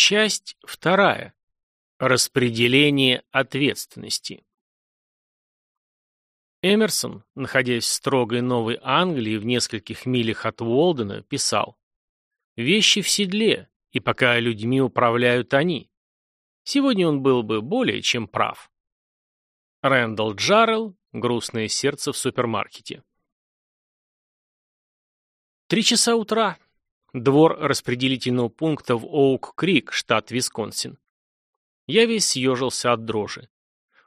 Часть вторая. Распределение ответственности. Эмерсон, находясь в строгой Новой Англии в нескольких милях от Уолдена, писал «Вещи в седле, и пока людьми управляют они». Сегодня он был бы более чем прав. Рэндалл Джаррелл «Грустное сердце в супермаркете». Три часа утра. Двор распределительного пункта в Оук-Крик, штат Висконсин. Я весь съежился от дрожи.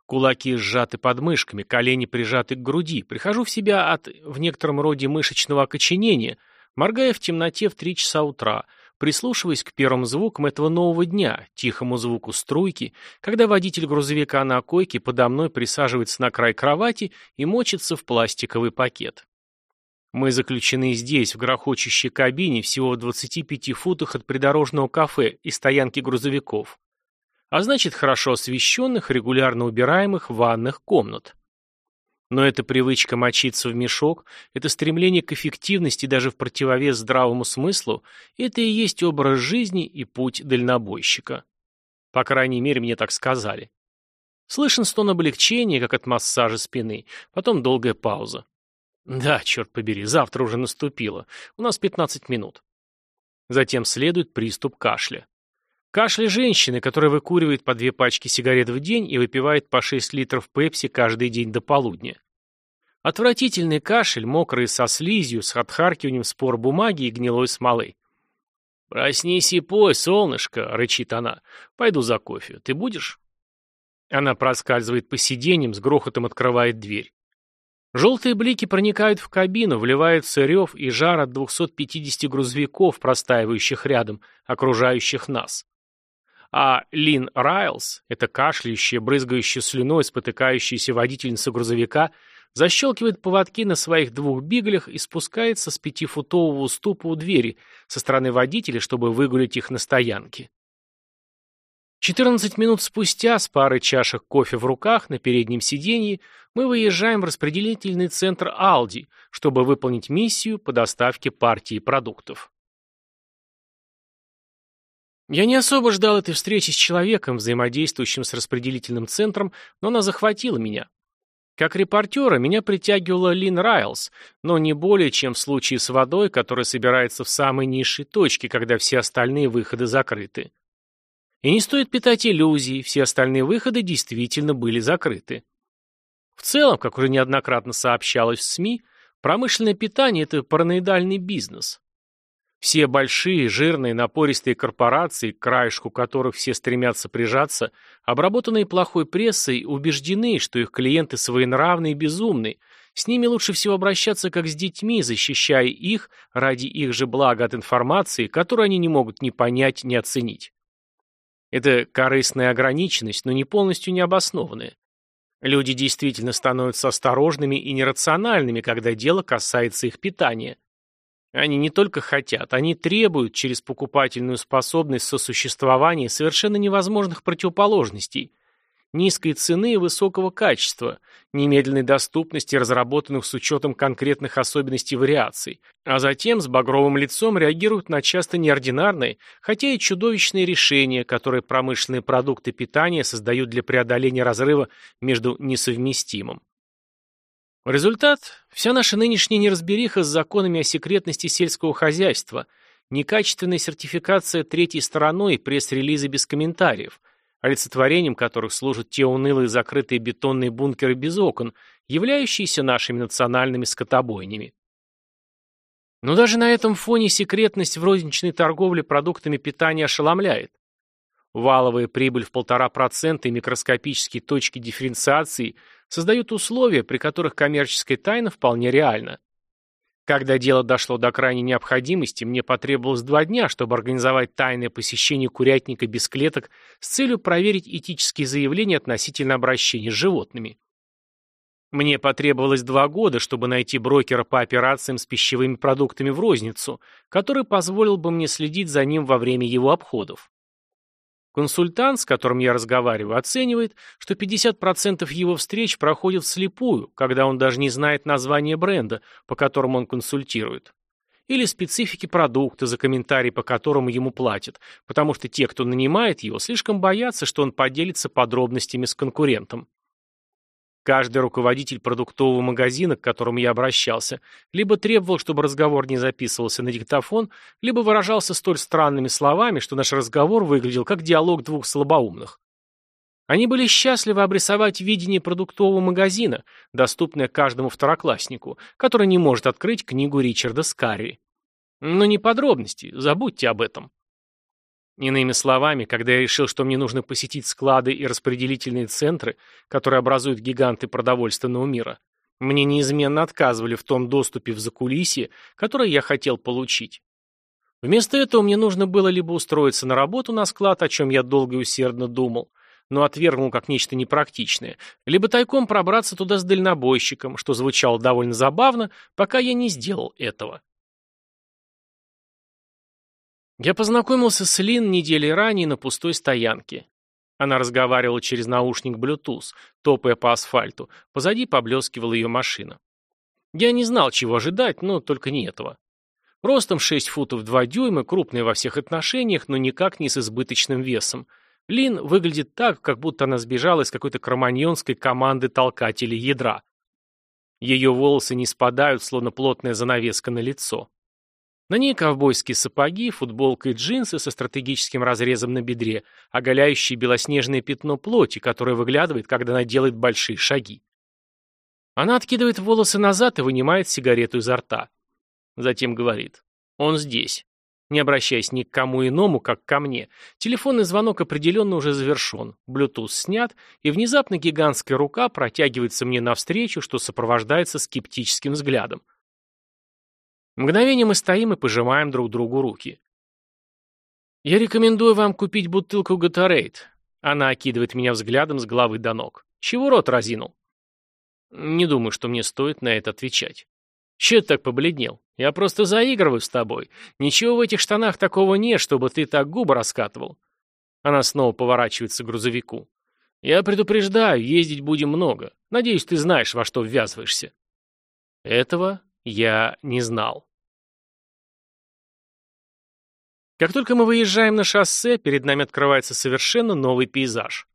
Кулаки сжаты под мышками, колени прижаты к груди. Прихожу в себя от, в некотором роде, мышечного окоченения, моргая в темноте в три часа утра, прислушиваясь к первым звукам этого нового дня, тихому звуку струйки, когда водитель грузовика на койке подо мной присаживается на край кровати и мочится в пластиковый пакет. Мы заключены здесь, в грохочущей кабине, всего в 25 футах от придорожного кафе и стоянки грузовиков. А значит, хорошо освещенных, регулярно убираемых ванных комнат. Но эта привычка мочиться в мешок, это стремление к эффективности даже в противовес здравому смыслу, это и есть образ жизни и путь дальнобойщика. По крайней мере, мне так сказали. Слышен стон облегчения, как от массажа спины, потом долгая пауза. Да, черт побери, завтра уже наступило. У нас 15 минут. Затем следует приступ кашля. Кашля женщины, которая выкуривает по две пачки сигарет в день и выпивает по 6 литров пепси каждый день до полудня. Отвратительный кашель, мокрый со слизью, с отхаркиванием спор бумаги и гнилой смолы. «Проснись и пой, солнышко!» — рычит она. «Пойду за кофе. Ты будешь?» Она проскальзывает по сиденьям, с грохотом открывает дверь. Желтые блики проникают в кабину, вливается рев и жар от 250 грузовиков, простаивающих рядом, окружающих нас. А Лин Райлс, эта кашляющая, брызгающая слюной, спотыкающаяся водительница грузовика, защелкивает поводки на своих двух биглях и спускается с пятифутового уступа у двери со стороны водителя, чтобы выгулить их на стоянке. 14 минут спустя, с парой чашек кофе в руках на переднем сиденье, мы выезжаем в распределительный центр Алди, чтобы выполнить миссию по доставке партии продуктов. Я не особо ждал этой встречи с человеком, взаимодействующим с распределительным центром, но она захватила меня. Как репортера меня притягивала Лин Райлс, но не более, чем в случае с водой, которая собирается в самой низшей точке, когда все остальные выходы закрыты. И не стоит питать иллюзий, все остальные выходы действительно были закрыты. В целом, как уже неоднократно сообщалось в СМИ, промышленное питание – это параноидальный бизнес. Все большие, жирные, напористые корпорации, к краешку которых все стремятся прижаться, обработанные плохой прессой, убеждены, что их клиенты своенравны и безумны, с ними лучше всего обращаться как с детьми, защищая их ради их же блага от информации, которую они не могут ни понять, ни оценить. Это корыстная ограниченность, но не полностью необоснованная. Люди действительно становятся осторожными и нерациональными, когда дело касается их питания. Они не только хотят, они требуют через покупательную способность сосуществования совершенно невозможных противоположностей, низкой цены и высокого качества, немедленной доступности разработанных с учетом конкретных особенностей вариаций, а затем с багровым лицом реагируют на часто неординарные, хотя и чудовищные решения, которые промышленные продукты питания создают для преодоления разрыва между несовместимым. Результат – вся наша нынешняя неразбериха с законами о секретности сельского хозяйства, некачественная сертификация третьей стороной и пресс-релизы без комментариев – олицетворением которых служат те унылые закрытые бетонные бункеры без окон, являющиеся нашими национальными скотобойнями. Но даже на этом фоне секретность в розничной торговле продуктами питания ошеломляет. Валовая прибыль в полтора процента и микроскопические точки дифференциации создают условия, при которых коммерческая тайна вполне реальна. Когда дело дошло до крайней необходимости, мне потребовалось два дня, чтобы организовать тайное посещение курятника без клеток с целью проверить этические заявления относительно обращения с животными. Мне потребовалось два года, чтобы найти брокера по операциям с пищевыми продуктами в розницу, который позволил бы мне следить за ним во время его обходов. Консультант, с которым я разговариваю, оценивает, что 50% его встреч проходят вслепую, когда он даже не знает название бренда, по которому он консультирует. или специфики продукта, за комментарий по которому ему платят, потому что те, кто нанимает его, слишком боятся, что он поделится подробностями с конкурентом. Каждый руководитель продуктового магазина, к которому я обращался, либо требовал, чтобы разговор не записывался на диктофон, либо выражался столь странными словами, что наш разговор выглядел как диалог двух слабоумных. Они были счастливы обрисовать видение продуктового магазина, доступное каждому второкласснику, который не может открыть книгу Ричарда Скарри. Но не подробности, забудьте об этом. Иными словами, когда я решил, что мне нужно посетить склады и распределительные центры, которые образуют гиганты продовольственного мира, мне неизменно отказывали в том доступе в закулисье, который я хотел получить. Вместо этого мне нужно было либо устроиться на работу на склад, о чем я долго и усердно думал, но отвергнул как нечто непрактичное, либо тайком пробраться туда с дальнобойщиком, что звучало довольно забавно, пока я не сделал этого. Я познакомился с Лин недели ранее на пустой стоянке. Она разговаривала через наушник Bluetooth, топая по асфальту. Позади поблескивала ее машина. Я не знал, чего ожидать, но только не этого. Ростом 6 футов 2 дюйма, крупная во всех отношениях, но никак не с избыточным весом. Лин выглядит так, как будто она сбежала из какой-то кроманьонской команды толкателей ядра. Ее волосы не спадают, словно плотная занавеска на лицо. На ней ковбойские сапоги, футболка и джинсы со стратегическим разрезом на бедре, оголяющие белоснежное пятно плоти, которое выглядывает, когда она делает большие шаги. Она откидывает волосы назад и вынимает сигарету изо рта. Затем говорит. «Он здесь». Не обращаясь ни к кому иному, как ко мне, телефонный звонок определенно уже завершен, Bluetooth снят, и внезапно гигантская рука протягивается мне навстречу, что сопровождается скептическим взглядом. Мгновение мы стоим и пожимаем друг другу руки. «Я рекомендую вам купить бутылку Gatorade». Она окидывает меня взглядом с головы до ног. «Чего рот разинул?» Не думаю, что мне стоит на это отвечать. Че ты так побледнел? Я просто заигрываю с тобой. Ничего в этих штанах такого нет, чтобы ты так губы раскатывал. Она снова поворачивается к грузовику. Я предупреждаю, ездить будем много. Надеюсь, ты знаешь, во что ввязываешься. Этого я не знал. Как только мы выезжаем на шоссе, перед нами открывается совершенно новый пейзаж.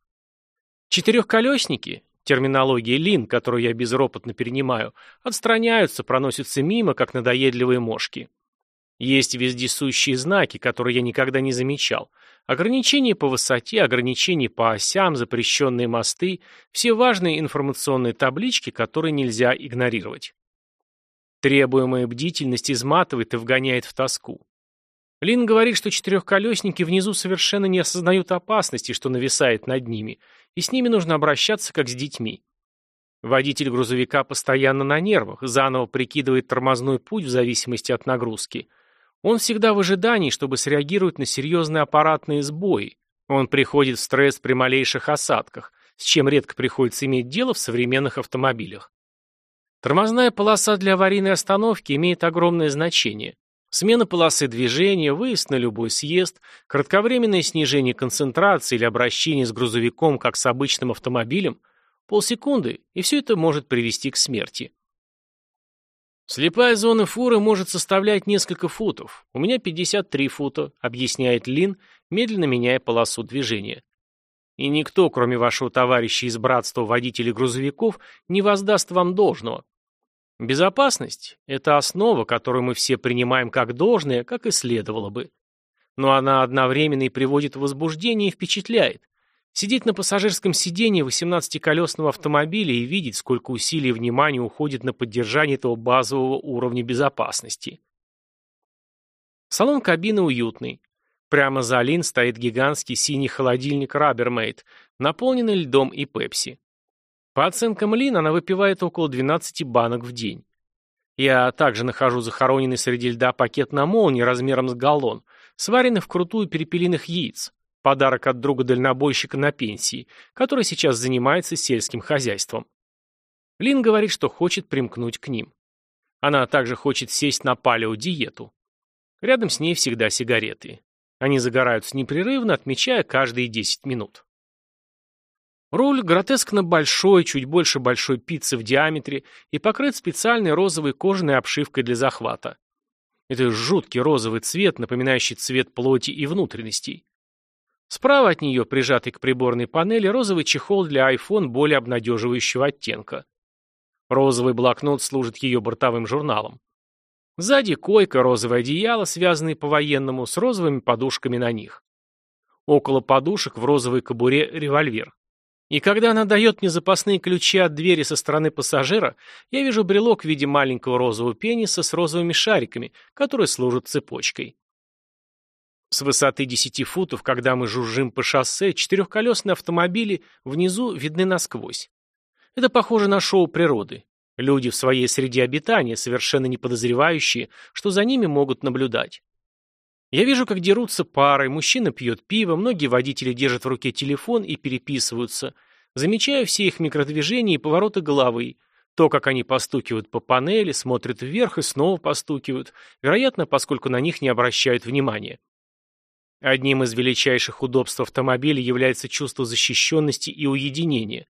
Четырехколесники, терминология Лин, которую я безропотно перенимаю, отстраняются, проносятся мимо, как надоедливые мошки. Есть вездесущие знаки, которые я никогда не замечал. Ограничения по высоте, ограничения по осям, запрещенные мосты, все важные информационные таблички, которые нельзя игнорировать. Требуемая бдительность изматывает и вгоняет в тоску. Лин говорит, что четырехколесники внизу совершенно не осознают опасности, что нависает над ними, и с ними нужно обращаться как с детьми. Водитель грузовика постоянно на нервах, заново прикидывает тормозной путь в зависимости от нагрузки. Он всегда в ожидании, чтобы среагировать на серьезные аппаратные сбои. Он приходит в стресс при малейших осадках, с чем редко приходится иметь дело в современных автомобилях. Тормозная полоса для аварийной остановки имеет огромное значение. Смена полосы движения, выезд на любой съезд, кратковременное снижение концентрации или обращение с грузовиком как с обычным автомобилем, полсекунды, и все это может привести к смерти. Слепая зона фуры может составлять несколько футов. У меня 53 фута, объясняет Лин, медленно меняя полосу движения. И никто, кроме вашего товарища из братства водителей грузовиков, не воздаст вам должного. Безопасность – это основа, которую мы все принимаем как должное, как и следовало бы. Но она одновременно и приводит в возбуждение и впечатляет. Сидеть на пассажирском сиденье 18-колесного автомобиля и видеть, сколько усилий и внимания уходит на поддержание этого базового уровня безопасности. Салон кабины уютный. Прямо за Алин стоит гигантский синий холодильник Rubbermaid, наполненный льдом и пепси. По оценкам Лин, она выпивает около 12 банок в день. Я также нахожу захороненный среди льда пакет на молнии размером с галлон, сваренный вкрутую перепелиных яиц. Подарок от друга-дальнобойщика на пенсии, который сейчас занимается сельским хозяйством. Лин говорит, что хочет примкнуть к ним. Она также хочет сесть на палеодиету. Рядом с ней всегда сигареты. Они загораются непрерывно, отмечая каждые 10 минут. Руль гротескно большой, чуть больше большой пиццы в диаметре и покрыт специальной розовой кожаной обшивкой для захвата. Это жуткий розовый цвет, напоминающий цвет плоти и внутренностей. Справа от нее, прижатый к приборной панели, розовый чехол для iPhone более обнадеживающего оттенка. Розовый блокнот служит ее бортовым журналом. Сзади койка, розовое одеяло, связанные по-военному, с розовыми подушками на них. Около подушек в розовой кобуре револьвер. И когда она дает мне запасные ключи от двери со стороны пассажира, я вижу брелок в виде маленького розового пениса с розовыми шариками, которые служат цепочкой. С высоты 10 футов, когда мы жужжим по шоссе, четырехколесные автомобили внизу видны насквозь. Это похоже на шоу природы. Люди в своей среде обитания, совершенно не подозревающие, что за ними могут наблюдать. Я вижу, как дерутся пары, мужчина пьет пиво, многие водители держат в руке телефон и переписываются. Замечаю все их микродвижения и повороты головы, то, как они постукивают по панели, смотрят вверх и снова постукивают, вероятно, поскольку на них не обращают внимания. Одним из величайших удобств автомобиля является чувство защищенности и уединения.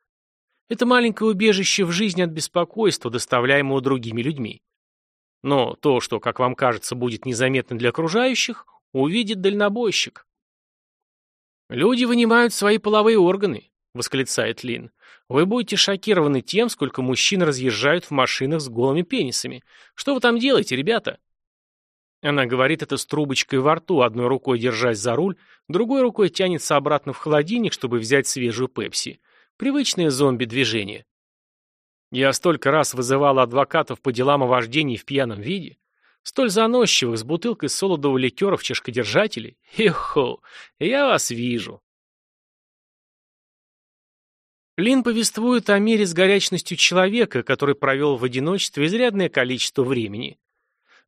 Это маленькое убежище в жизни от беспокойства, доставляемого другими людьми. Но то, что, как вам кажется, будет незаметно для окружающих, увидит дальнобойщик. «Люди вынимают свои половые органы», — восклицает Лин. «Вы будете шокированы тем, сколько мужчин разъезжают в машинах с голыми пенисами. Что вы там делаете, ребята?» Она говорит это с трубочкой во рту, одной рукой держась за руль, другой рукой тянется обратно в холодильник, чтобы взять свежую пепси. Привычное зомби-движение. Я столько раз вызывал адвокатов по делам о вождении в пьяном виде. Столь заносчивых, с бутылкой солодового ликера в чашкодержателей. Эхо, я вас вижу. Лин повествует о мире с горячностью человека, который провел в одиночестве изрядное количество времени.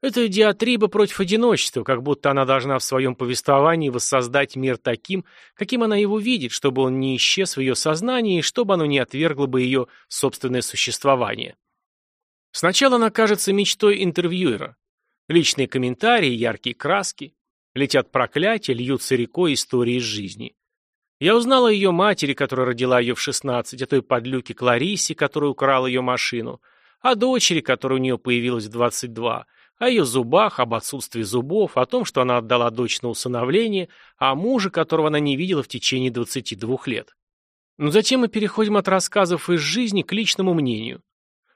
Это диатриба против одиночества, как будто она должна в своем повествовании воссоздать мир таким, каким она его видит, чтобы он не исчез в ее сознании и чтобы оно не отвергло бы ее собственное существование. Сначала она кажется мечтой интервьюера. Личные комментарии, яркие краски. Летят проклятия, льются рекой истории из жизни. Я узнал о ее матери, которая родила ее в 16, о той подлюке Кларисе, которая украла ее машину, о дочери, которая у нее появилась в 22, о ее зубах, об отсутствии зубов, о том, что она отдала дочь на усыновление, о муже, которого она не видела в течение 22 лет. Но затем мы переходим от рассказов из жизни к личному мнению,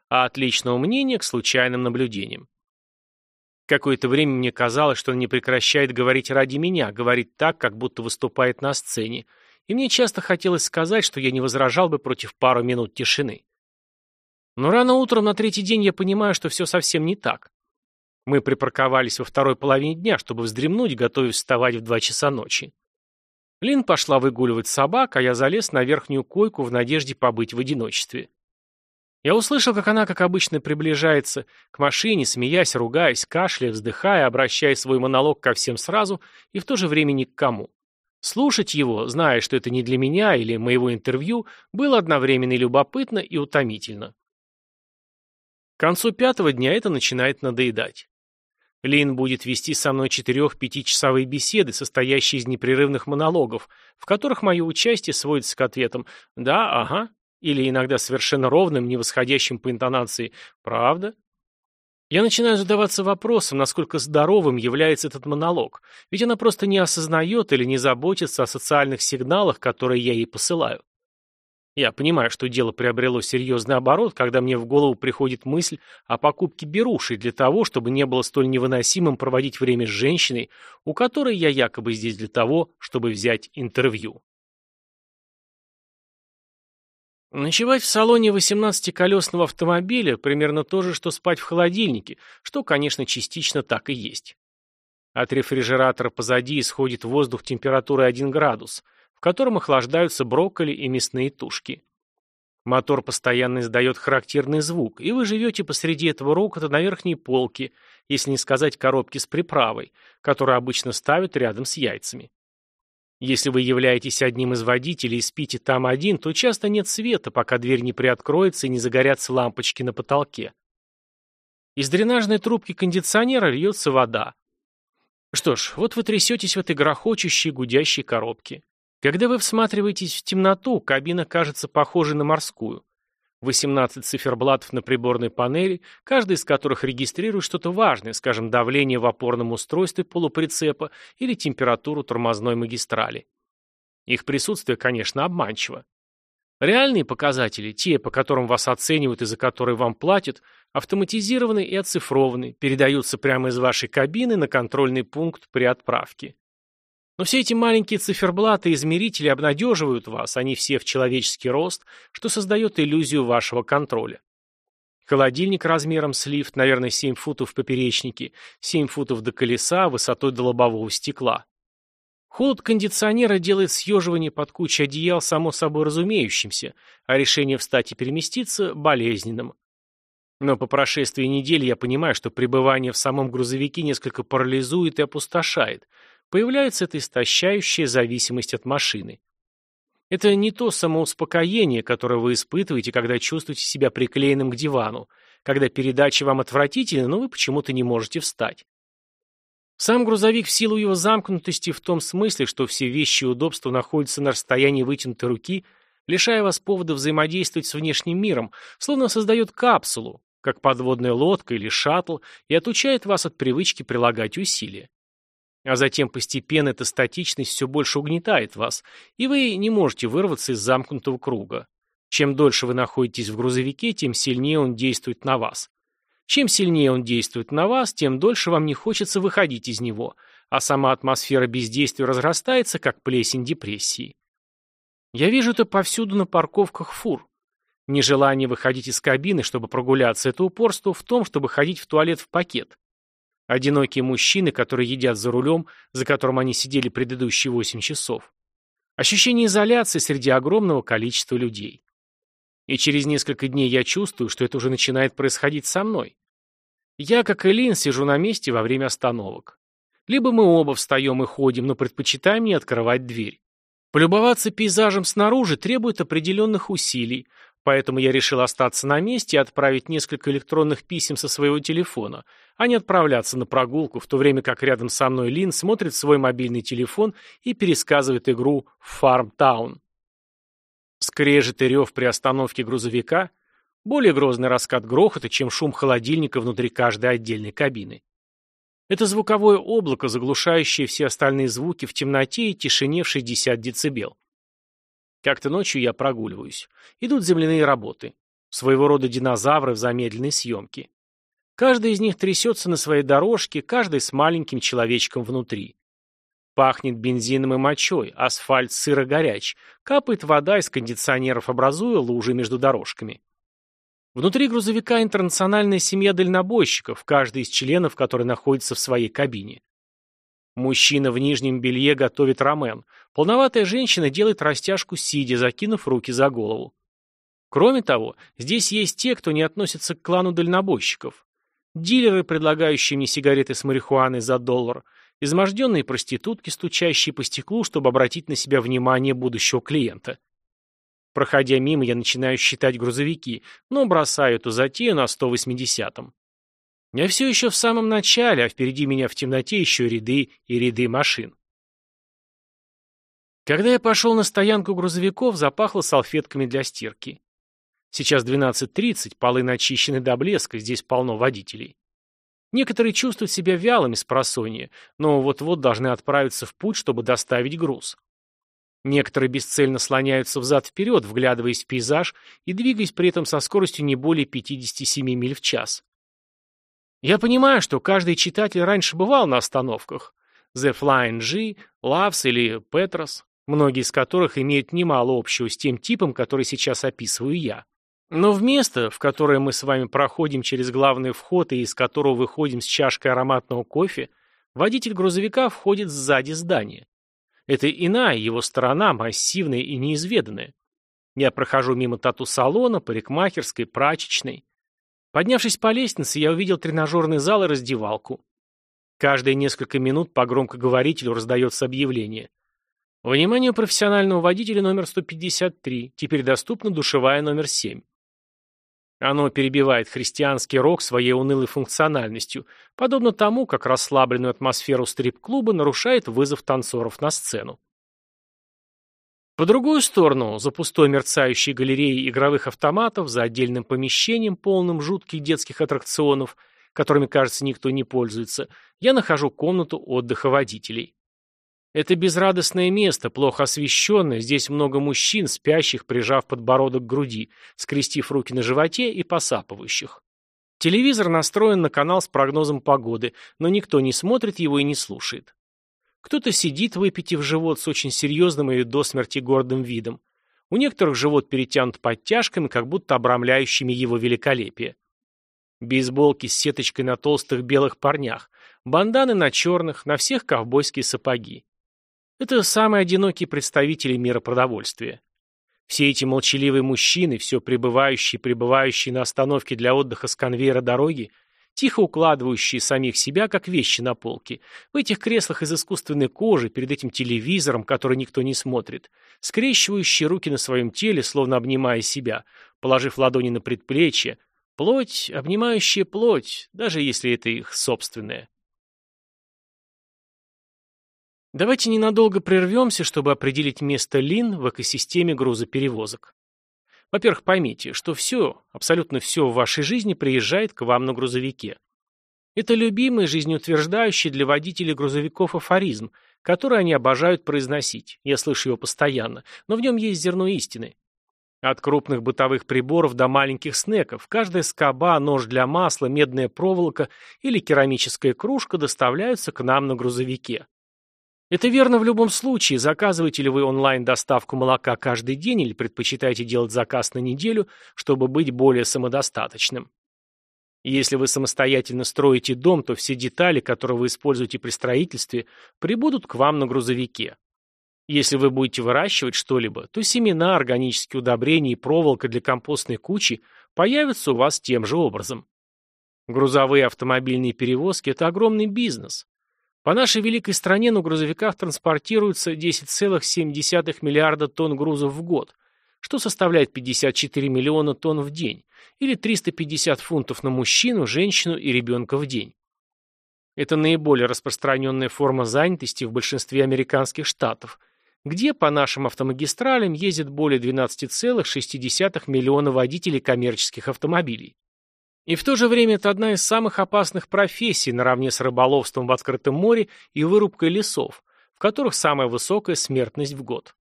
а от личного мнения к случайным наблюдениям. Какое-то время мне казалось, что он не прекращает говорить ради меня, говорит так, как будто выступает на сцене, и мне часто хотелось сказать, что я не возражал бы против пару минут тишины. Но рано утром на третий день я понимаю, что все совсем не так. Мы припарковались во второй половине дня, чтобы вздремнуть, готовясь вставать в два часа ночи. Лин пошла выгуливать собак, а я залез на верхнюю койку в надежде побыть в одиночестве. Я услышал, как она, как обычно, приближается к машине, смеясь, ругаясь, кашляя, вздыхая, обращая свой монолог ко всем сразу и в то же время ни к кому. Слушать его, зная, что это не для меня или моего интервью, было одновременно и любопытно, и утомительно. К концу пятого дня это начинает надоедать. Лин будет вести со мной четырех-пятичасовые беседы, состоящие из непрерывных монологов, в которых мое участие сводится к ответам «да», «ага», или иногда совершенно ровным, не восходящим по интонации «правда». Я начинаю задаваться вопросом, насколько здоровым является этот монолог, ведь она просто не осознает или не заботится о социальных сигналах, которые я ей посылаю. Я понимаю, что дело приобрело серьезный оборот, когда мне в голову приходит мысль о покупке беруши для того, чтобы не было столь невыносимым проводить время с женщиной, у которой я якобы здесь для того, чтобы взять интервью. Ночевать в салоне 18-колесного автомобиля примерно то же, что спать в холодильнике, что, конечно, частично так и есть. От рефрижератора позади исходит воздух температурой 1 градус – в котором охлаждаются брокколи и мясные тушки. Мотор постоянно издает характерный звук, и вы живете посреди этого рокота на верхней полке, если не сказать коробке с приправой, которую обычно ставят рядом с яйцами. Если вы являетесь одним из водителей и спите там один, то часто нет света, пока дверь не приоткроется и не загорятся лампочки на потолке. Из дренажной трубки кондиционера льется вода. Что ж, вот вы трясетесь в этой грохочущей, гудящей коробке. Когда вы всматриваетесь в темноту, кабина кажется похожей на морскую. 18 циферблатов на приборной панели, каждый из которых регистрирует что-то важное, скажем, давление в опорном устройстве полуприцепа или температуру тормозной магистрали. Их присутствие, конечно, обманчиво. Реальные показатели, те, по которым вас оценивают и за которые вам платят, автоматизированы и оцифрованы, передаются прямо из вашей кабины на контрольный пункт при отправке. Но все эти маленькие циферблаты и измерители обнадеживают вас, они все в человеческий рост, что создает иллюзию вашего контроля. Холодильник размером с лифт, наверное, 7 футов в поперечнике, 7 футов до колеса, высотой до лобового стекла. Холод кондиционера делает съеживание под кучей одеял само собой разумеющимся, а решение встать и переместиться – болезненным. Но по прошествии недели я понимаю, что пребывание в самом грузовике несколько парализует и опустошает. Появляется эта истощающая зависимость от машины. Это не то самоуспокоение, которое вы испытываете, когда чувствуете себя приклеенным к дивану, когда передача вам отвратительна, но вы почему-то не можете встать. Сам грузовик в силу его замкнутости в том смысле, что все вещи и удобства находятся на расстоянии вытянутой руки, лишая вас повода взаимодействовать с внешним миром, словно создает капсулу, как подводная лодка или шаттл, и отучает вас от привычки прилагать усилия. А затем постепенно эта статичность все больше угнетает вас, и вы не можете вырваться из замкнутого круга. Чем дольше вы находитесь в грузовике, тем сильнее он действует на вас. Чем сильнее он действует на вас, тем дольше вам не хочется выходить из него, а сама атмосфера бездействия разрастается, как плесень депрессии. Я вижу это повсюду на парковках фур. Нежелание выходить из кабины, чтобы прогуляться, это упорство в том, чтобы ходить в туалет в пакет. Одинокие мужчины, которые едят за рулем, за которым они сидели предыдущие 8 часов. Ощущение изоляции среди огромного количества людей. И через несколько дней я чувствую, что это уже начинает происходить со мной. Я, как и Лин, сижу на месте во время остановок. Либо мы оба встаем и ходим, но предпочитаем не открывать дверь. Полюбоваться пейзажем снаружи требует определенных усилий, поэтому я решил остаться на месте и отправить несколько электронных писем со своего телефона, а не отправляться на прогулку, в то время как рядом со мной Лин смотрит свой мобильный телефон и пересказывает игру Farm Town. Скрежет и рев при остановке грузовика более грозный раскат грохота, чем шум холодильника внутри каждой отдельной кабины. Это звуковое облако, заглушающее все остальные звуки в темноте и тишине в 60 дБ. Как-то ночью я прогуливаюсь. Идут земляные работы. Своего рода динозавры в замедленной съемке. Каждый из них трясется на своей дорожке, каждый с маленьким человечком внутри. Пахнет бензином и мочой, асфальт сыро горяч, капает вода из кондиционеров, образуя лужи между дорожками. Внутри грузовика интернациональная семья дальнобойщиков, каждый из членов, который находится в своей кабине. Мужчина в нижнем белье готовит рамен. Полноватая женщина делает растяжку сидя, закинув руки за голову. Кроме того, здесь есть те, кто не относится к клану дальнобойщиков. Дилеры, предлагающие мне сигареты с марихуаной за доллар, изможденные проститутки, стучащие по стеклу, чтобы обратить на себя внимание будущего клиента. Проходя мимо, я начинаю считать грузовики, но бросаю эту затею на 180-м. Я все еще в самом начале, а впереди меня в темноте еще ряды и ряды машин. Когда я пошел на стоянку грузовиков, запахло салфетками для стирки. Сейчас 12.30, полы начищены до блеска, здесь полно водителей. Некоторые чувствуют себя вялыми с просонья, но вот-вот должны отправиться в путь, чтобы доставить груз. Некоторые бесцельно слоняются взад-вперед, вглядываясь в пейзаж и двигаясь при этом со скоростью не более 57 миль в час. Я понимаю, что каждый читатель раньше бывал на остановках. The Flying G, Loves или Petros, многие из которых имеют немало общего с тем типом, который сейчас описываю я. Но в место, в которое мы с вами проходим через главный вход и из которого выходим с чашкой ароматного кофе, водитель грузовика входит сзади здания. Это иная его сторона, массивная и неизведанная. Я прохожу мимо тату-салона, парикмахерской, прачечной. Поднявшись по лестнице, я увидел тренажерный зал и раздевалку. Каждые несколько минут по громкоговорителю раздается объявление. Внимание профессионального водителя номер 153, теперь доступна душевая номер 7. Оно перебивает христианский рок своей унылой функциональностью, подобно тому, как расслабленную атмосферу стрип-клуба нарушает вызов танцоров на сцену. По другую сторону, за пустой мерцающей галереей игровых автоматов, за отдельным помещением, полным жутких детских аттракционов, которыми, кажется, никто не пользуется, я нахожу комнату отдыха водителей. Это безрадостное место, плохо освещенное, здесь много мужчин, спящих, прижав подбородок к груди, скрестив руки на животе и посапывающих. Телевизор настроен на канал с прогнозом погоды, но никто не смотрит его и не слушает. Кто-то сидит, выпитив живот с очень серьезным и до смерти гордым видом. У некоторых живот перетянут подтяжками, как будто обрамляющими его великолепие. Бейсболки с сеточкой на толстых белых парнях, банданы на черных, на всех ковбойские сапоги. Это самые одинокие представители мира продовольствия. Все эти молчаливые мужчины, все пребывающие и пребывающие на остановке для отдыха с конвейера дороги, тихо укладывающие самих себя, как вещи на полке, в этих креслах из искусственной кожи, перед этим телевизором, который никто не смотрит, скрещивающие руки на своем теле, словно обнимая себя, положив ладони на предплечье, плоть, обнимающая плоть, даже если это их собственная. Давайте ненадолго прервемся, чтобы определить место Лин в экосистеме грузоперевозок. Во-первых, поймите, что все, абсолютно все в вашей жизни приезжает к вам на грузовике. Это любимый, жизнеутверждающий для водителей грузовиков афоризм, который они обожают произносить. Я слышу его постоянно, но в нем есть зерно истины. От крупных бытовых приборов до маленьких снеков, каждая скоба, нож для масла, медная проволока или керамическая кружка доставляются к нам на грузовике. Это верно в любом случае, заказываете ли вы онлайн-доставку молока каждый день или предпочитаете делать заказ на неделю, чтобы быть более самодостаточным. Если вы самостоятельно строите дом, то все детали, которые вы используете при строительстве, прибудут к вам на грузовике. Если вы будете выращивать что-либо, то семена, органические удобрения и проволока для компостной кучи появятся у вас тем же образом. Грузовые автомобильные перевозки – это огромный бизнес. По нашей великой стране на грузовиках транспортируется 10,7 миллиарда тонн грузов в год, что составляет 54 миллиона тонн в день, или 350 фунтов на мужчину, женщину и ребенка в день. Это наиболее распространенная форма занятости в большинстве американских штатов, где по нашим автомагистралям ездит более 12,6 миллиона водителей коммерческих автомобилей. И в то же время это одна из самых опасных профессий наравне с рыболовством в открытом море и вырубкой лесов, в которых самая высокая смертность в год.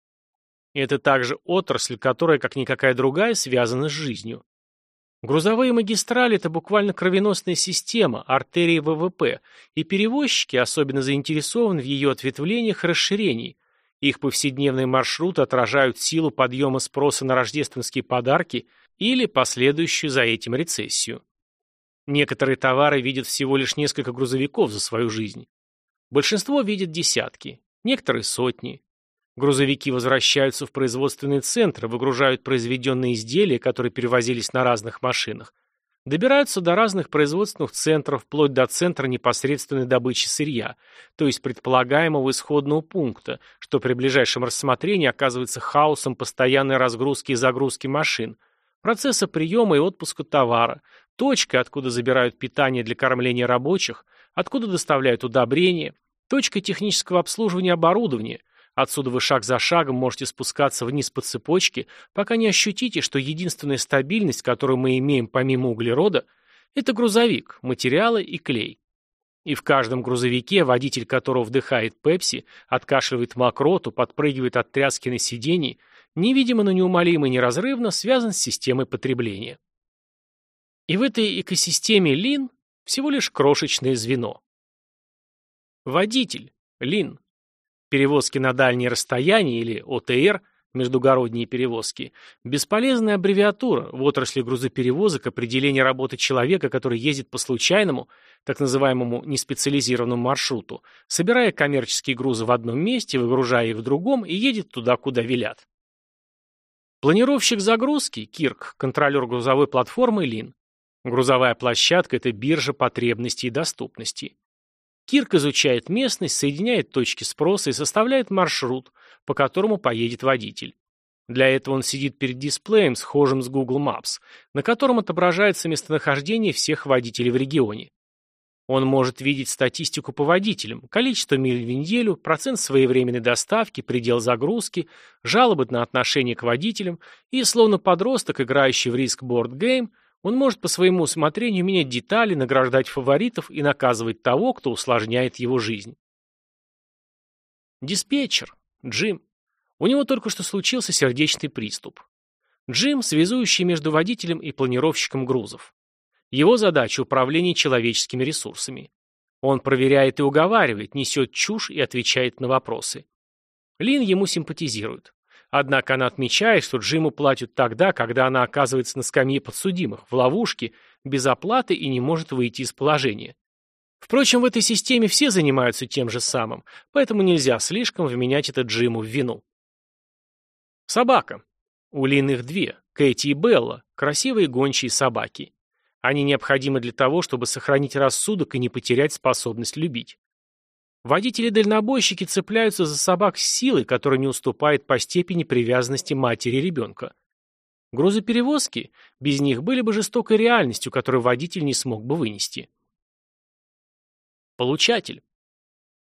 Это также отрасль, которая, как никакая другая, связана с жизнью. Грузовые магистрали – это буквально кровеносная система, артерии ВВП, и перевозчики особенно заинтересованы в ее ответвлениях и расширении. Их повседневные маршруты отражают силу подъема спроса на рождественские подарки или последующую за этим рецессию. Некоторые товары видят всего лишь несколько грузовиков за свою жизнь. Большинство видят десятки, некоторые сотни. Грузовики возвращаются в производственные центры, выгружают произведенные изделия, которые перевозились на разных машинах, добираются до разных производственных центров, вплоть до центра непосредственной добычи сырья, то есть предполагаемого исходного пункта, что при ближайшем рассмотрении оказывается хаосом постоянной разгрузки и загрузки машин, процесса приема и отпуска товара, точкой, откуда забирают питание для кормления рабочих, откуда доставляют удобрения, точкой технического обслуживания оборудования. Отсюда вы шаг за шагом можете спускаться вниз по цепочке, пока не ощутите, что единственная стабильность, которую мы имеем помимо углерода, это грузовик, материалы и клей. И в каждом грузовике, водитель которого вдыхает пепси, откашливает мокроту, подпрыгивает от тряски на сиденье, невидимо, но неумолимо и неразрывно связан с системой потребления. И в этой экосистеме лин всего лишь крошечное звено. Водитель, лин. Перевозки на дальние расстояния или ОТР, междугородние перевозки, бесполезная аббревиатура в отрасли грузоперевозок определения работы человека, который ездит по случайному, так называемому неспециализированному маршруту, собирая коммерческие грузы в одном месте, выгружая их в другом и едет туда, куда велят. Планировщик загрузки, Кирк, контролер грузовой платформы Лин. Грузовая площадка – это биржа потребностей и доступности. Кирк изучает местность, соединяет точки спроса и составляет маршрут, по которому поедет водитель. Для этого он сидит перед дисплеем, схожим с Google Maps, на котором отображается местонахождение всех водителей в регионе. Он может видеть статистику по водителям, количество миль в неделю, процент своевременной доставки, предел загрузки, жалобы на отношение к водителям, и, словно подросток, играющий в Risk board game, он может по своему усмотрению менять детали, награждать фаворитов и наказывать того, кто усложняет его жизнь. Диспетчер. Джим. У него только что случился сердечный приступ. Джим – связующий между водителем и планировщиком грузов. Его задача – управление человеческими ресурсами. Он проверяет и уговаривает, несет чушь и отвечает на вопросы. Лин ему симпатизирует. Однако она отмечает, что Джиму платят тогда, когда она оказывается на скамье подсудимых, в ловушке, без оплаты и не может выйти из положения. Впрочем, в этой системе все занимаются тем же самым, поэтому нельзя слишком вменять это Джиму в вину. Собака. У Лин их две, Кэти и Белла, красивые гончие собаки. Они необходимы для того, чтобы сохранить рассудок и не потерять способность любить. Водители-дальнобойщики цепляются за собак с силой, которая не уступает по степени привязанности матери ребенка. Грузоперевозки без них были бы жестокой реальностью, которую водитель не смог бы вынести. Получатель.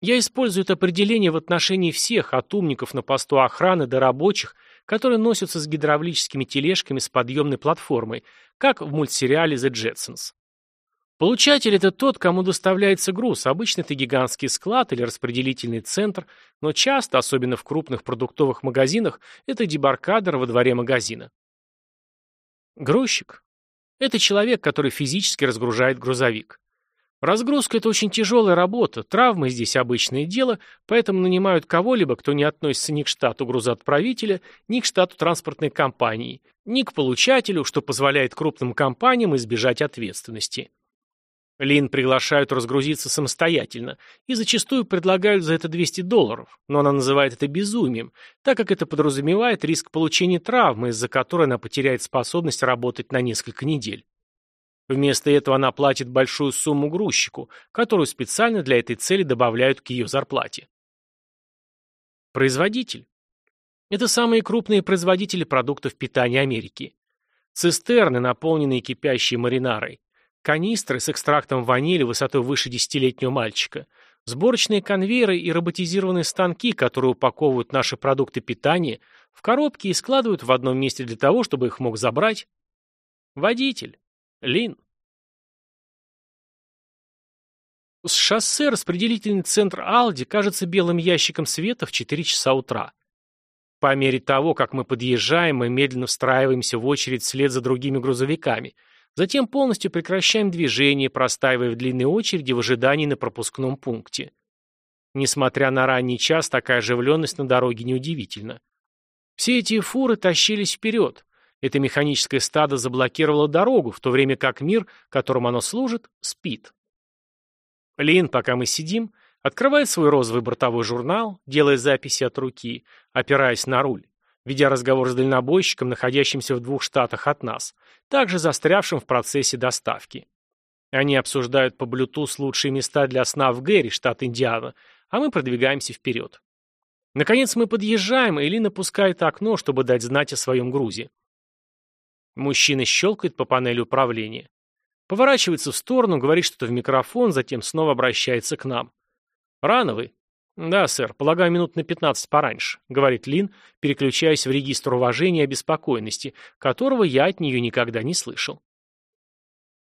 Я использую это определение в отношении всех, от умников на посту охраны до рабочих, которые носятся с гидравлическими тележками с подъемной платформой, как в мультсериале The Jetsons. Получатель – это тот, кому доставляется груз. Обычно это гигантский склад или распределительный центр, но часто, особенно в крупных продуктовых магазинах, это дебаркадер во дворе магазина. Грузчик – это человек, который физически разгружает грузовик. Разгрузка – это очень тяжелая работа, травмы здесь обычное дело, поэтому нанимают кого-либо, кто не относится ни к штату грузоотправителя, ни к штату транспортной компании, ни к получателю, что позволяет крупным компаниям избежать ответственности. Лин приглашают разгрузиться самостоятельно и зачастую предлагают за это 200 долларов, но она называет это безумием, так как это подразумевает риск получения травмы, из-за которой она потеряет способность работать на несколько недель. Вместо этого она платит большую сумму грузчику, которую специально для этой цели добавляют к ее зарплате. Производитель. Это самые крупные производители продуктов питания Америки. Цистерны, наполненные кипящей маринарой. Канистры с экстрактом ванили высотой выше десятилетнего мальчика. Сборочные конвейеры и роботизированные станки, которые упаковывают наши продукты питания в коробки и складывают в одном месте для того, чтобы их мог забрать. Водитель. Лин. С шоссе распределительный центр Алди кажется белым ящиком света в 4 часа утра. По мере того, как мы подъезжаем, мы медленно встраиваемся в очередь вслед за другими грузовиками. Затем полностью прекращаем движение, простаивая в длинной очереди в ожидании на пропускном пункте. Несмотря на ранний час, такая оживленность на дороге неудивительна. Все эти фуры тащились вперед. Это механическое стадо заблокировало дорогу, в то время как мир, которому оно служит, спит. Лин, пока мы сидим, открывает свой розовый бортовой журнал, делая записи от руки, опираясь на руль, ведя разговор с дальнобойщиком, находящимся в двух штатах от нас, также застрявшим в процессе доставки. Они обсуждают по Bluetooth лучшие места для сна в Гэри, штат Индиана, а мы продвигаемся вперед. Наконец мы подъезжаем, и Лин опускает окно, чтобы дать знать о своем грузе. Мужчина щелкает по панели управления. Поворачивается в сторону, говорит что-то в микрофон, затем снова обращается к нам. «Рано вы?» «Да, сэр, полагаю, минут на пятнадцать пораньше», — говорит Лин, переключаясь в регистр уважения и обеспокоенности, которого я от нее никогда не слышал.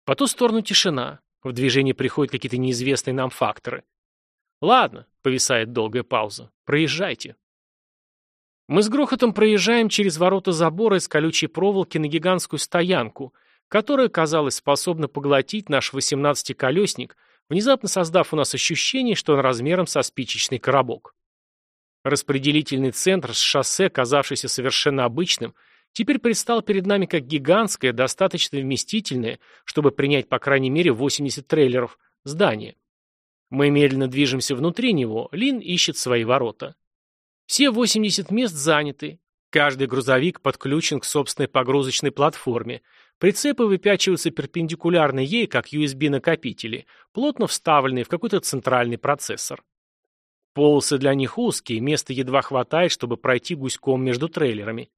По ту сторону тишина. В движение приходят какие-то неизвестные нам факторы. «Ладно», — повисает долгая пауза, — «проезжайте». Мы с грохотом проезжаем через ворота забора из колючей проволоки на гигантскую стоянку, которая, казалось, способна поглотить наш восемнадцатиколесник, внезапно создав у нас ощущение, что он размером со спичечный коробок. Распределительный центр с шоссе, казавшийся совершенно обычным, теперь предстал перед нами как гигантское, достаточно вместительное, чтобы принять по крайней мере 80 трейлеров, здание. Мы медленно движемся внутри него, Лин ищет свои ворота. Все 80 мест заняты. Каждый грузовик подключен к собственной погрузочной платформе. Прицепы выпячиваются перпендикулярно ей, как USB-накопители, плотно вставленные в какой-то центральный процессор. Полосы для них узкие, места едва хватает, чтобы пройти гуськом между трейлерами.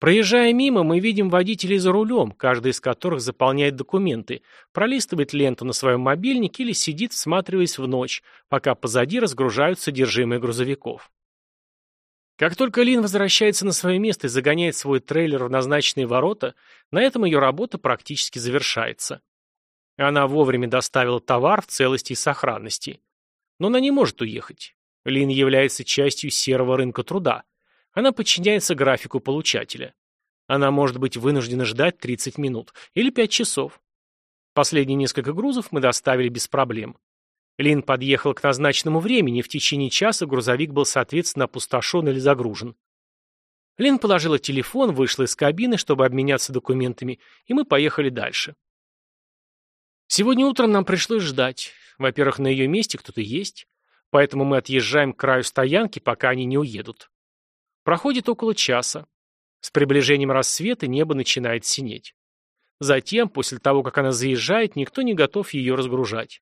Проезжая мимо, мы видим водителей за рулем, каждый из которых заполняет документы, пролистывает ленту на своем мобильнике или сидит, всматриваясь в ночь, пока позади разгружают содержимое грузовиков. Как только Лин возвращается на свое место и загоняет свой трейлер в назначенные ворота, на этом ее работа практически завершается. Она вовремя доставила товар в целости и сохранности. Но она не может уехать. Лин является частью серого рынка труда. Она подчиняется графику получателя. Она может быть вынуждена ждать 30 минут или 5 часов. Последние несколько грузов мы доставили без проблем. Лин подъехал к назначенному времени, в течение часа грузовик был, соответственно, опустошен или загружен. Лин положила телефон, вышла из кабины, чтобы обменяться документами, и мы поехали дальше. Сегодня утром нам пришлось ждать. Во-первых, на ее месте кто-то есть, поэтому мы отъезжаем к краю стоянки, пока они не уедут. Проходит около часа. С приближением рассвета небо начинает синеть. Затем, после того, как она заезжает, никто не готов ее разгружать.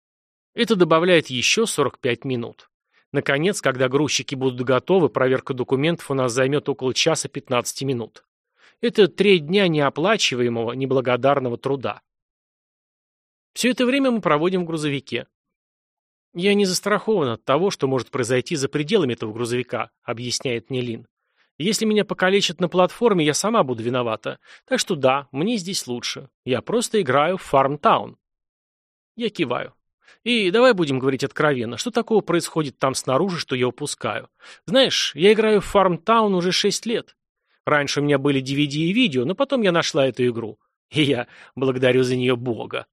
Это добавляет еще 45 минут. Наконец, когда грузчики будут готовы, проверка документов у нас займет около часа 15 минут. Это три дня неоплачиваемого, неблагодарного труда. Все это время мы проводим в грузовике. «Я не застрахован от того, что может произойти за пределами этого грузовика», объясняет мне Лин. «Если меня покалечат на платформе, я сама буду виновата. Так что да, мне здесь лучше. Я просто играю в Фармтаун». Я киваю. И давай будем говорить откровенно, что такого происходит там снаружи, что я упускаю? Знаешь, я играю в Фармтаун уже шесть лет. Раньше у меня были DVD и видео, но потом я нашла эту игру. И я благодарю за нее Бога.